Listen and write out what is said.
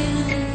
you.